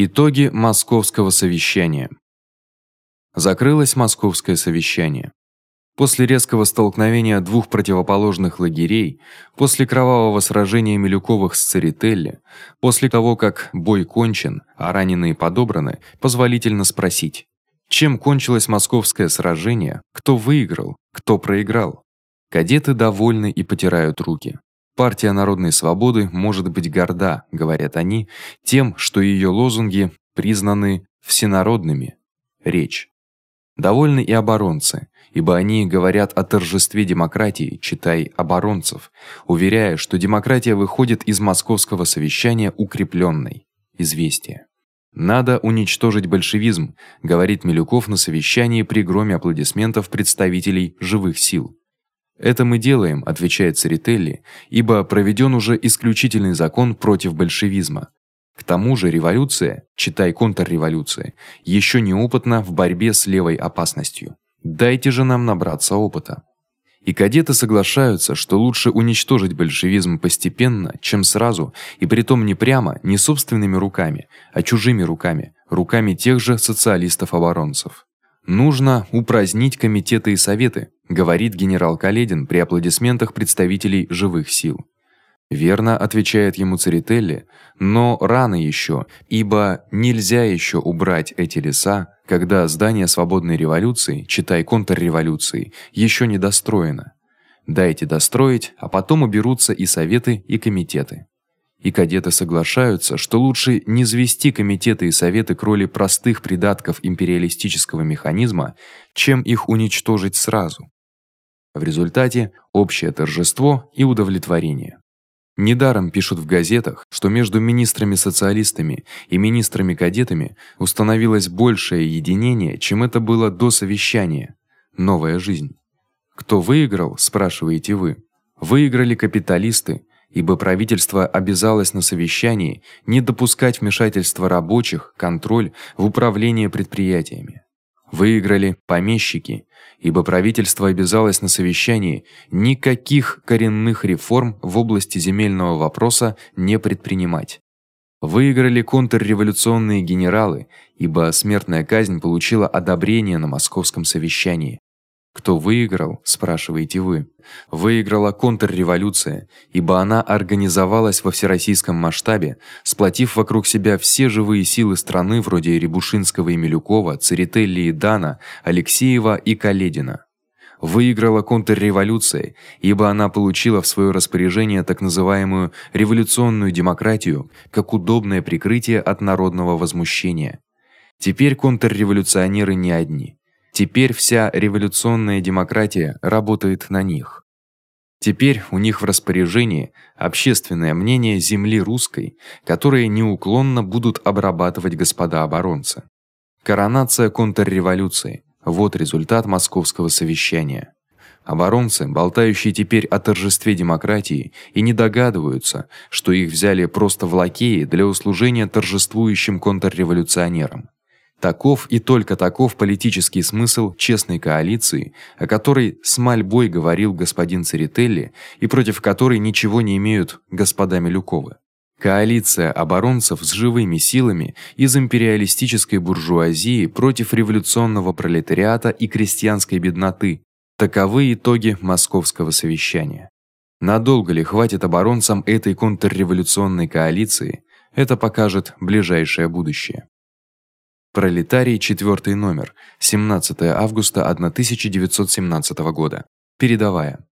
Итоги московского совещания. Закрылось московское совещание. После резкого столкновения двух противоположных лагерей, после кровавого сражения Милюковых с Церетели, после того, как бой кончен, а раненые подобраны, позволительно спросить: чем кончилось московское сражение? Кто выиграл? Кто проиграл? Кадеты довольны и потирают руки. Партия народной свободы может быть горда, говорят они, тем, что её лозунги признаны всенародными. Речь. Довольны и оборонцы, ибо они говорят о торжестве демократии, читай оборонцев, уверяя, что демократия выходит из московского совещания укреплённой. Известие. Надо уничтожить большевизм, говорит Милюков на совещании при громе аплодисментов представителей живых сил. Это мы делаем, отвечает Церетели, ибо проведен уже исключительный закон против большевизма. К тому же революция, читай контрреволюция, еще неопытна в борьбе с левой опасностью. Дайте же нам набраться опыта. И кадеты соглашаются, что лучше уничтожить большевизм постепенно, чем сразу, и притом не прямо, не собственными руками, а чужими руками, руками тех же социалистов-оборонцев. Нужно упразднить комитеты и советы, говорит генерал Каледин при аплодисментах представителей живых сил. Верно, отвечает ему Церетели, но рано ещё, ибо нельзя ещё убрать эти леса, когда здание свободной революции, читай контрреволюции, ещё не достроено. Дайте достроить, а потом уберутся и советы, и комитеты. И кадеты соглашаются, что лучше не звести комитеты и советы к роли простых придатков империалистического механизма, чем их уничтожить сразу. В результате общее торжество и удовлетворение. Недаром пишут в газетах, что между министрами-социалистами и министрами-кадетами установилось большее единение, чем это было до совещания. Новая жизнь. Кто выиграл, спрашиваете вы? Выиграли капиталисты, ибо правительство обязалось на совещании не допускать вмешательства рабочих, контроль в управление предприятиями. Выиграли помещики, ибо правительство обязалось на совещании никаких коренных реформ в области земельного вопроса не предпринимать. Выиграли контрреволюционные генералы, ибо смертная казнь получила одобрение на московском совещании. Кто выиграл, спрашиваете вы? Выиграла контрреволюция, ибо она организовалась во всероссийском масштабе, сплотив вокруг себя все живые силы страны вроде Рябушинского и Милюкова, Церетели и Дана, Алексеева и Каледина. Выиграла контрреволюция, ибо она получила в своё распоряжение так называемую революционную демократию, как удобное прикрытие от народного возмущения. Теперь контрреволюционеры не одни. Теперь вся революционная демократия работает на них. Теперь у них в распоряжении общественное мнение земли русской, которое неуклонно будут обрабатывать господа оборонцы. Коронация контрреволюции вот результат московского совещания. Оборонцы, болтающие теперь о торжестве демократии, и не догадываются, что их взяли просто в лакеи для услужения торжествующим контрреволюционерам. Таков и только таков политический смысл честной коалиции, о которой с мольбой говорил господин Церетели и против которой ничего не имеют господа Милюковы. Коалиция оборонцев с живыми силами из империалистической буржуазии против революционного пролетариата и крестьянской бедноты. Таковы итоги московского совещания. Надолго ли хватит оборонцам этой контрреволюционной коалиции? Это покажет ближайшее будущее. Пролетарий, четвёртый номер, 17 августа 1917 года. Передавая